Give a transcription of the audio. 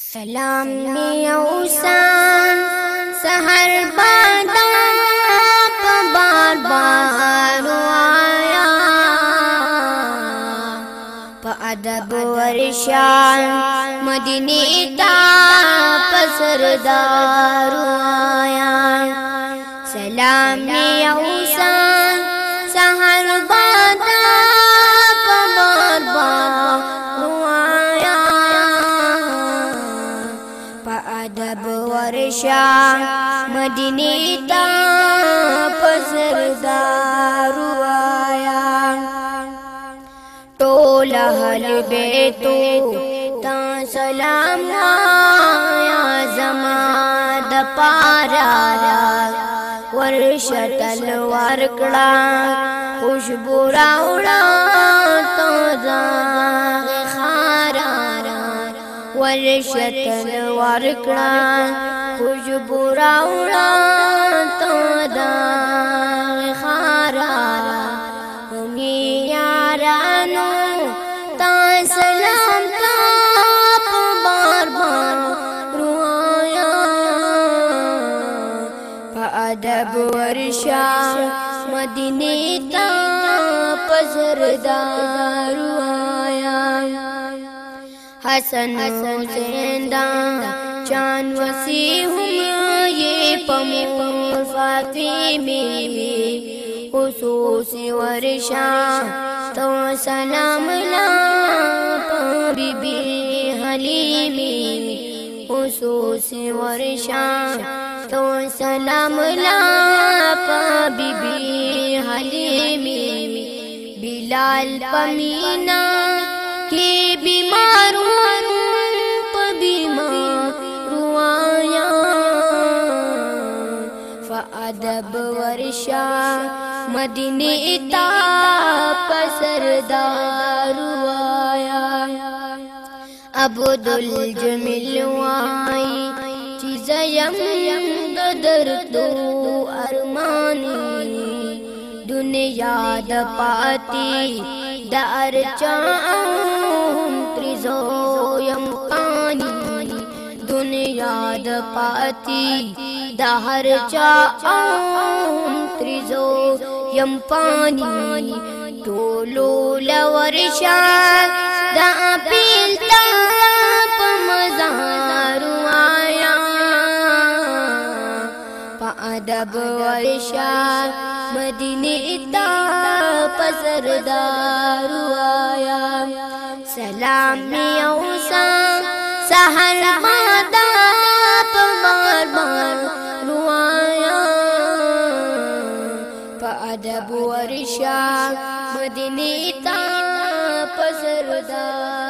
سلام می اوسان سحر بادا بار بار وایا په ادب ورشان مدینه تا پسردارو ادب ورشا مدینی تا پسردار وایا ټول هل بیتو تا سلام یا زما د پارا ورشتل ورکړه خوشبو راوړه تو ځان خارا ورشتل ورکړه خوشبو راوړه ته دا خارا همي یارانو تا سلام تا په بار بار روایا په ادب ورشا مدینه تا پزردار हसन हुसैन चांद वसी हुआ ये पमूल फातिमे खसूस वर्षा तो सलाम बीबी हलीमे खसूस वर्षा तो सलाम बीबी हलीमे बिलाल पमीना के भी ادب ورشا مدینے تا پسر دار آیا ابو دل جمل چیز یم یم در تو ارمانی دنیا یاد پاتی دار چاؤں تری زو پاتی د هر چا اون تریزو يم پانی ټولو لور شان د اپیل تا په مزار وایا په ادب ورشا مدینه تا په سردار وایا سلام می اوسا سحر ماده देवो ऋष्या मदिनीता पसरुदा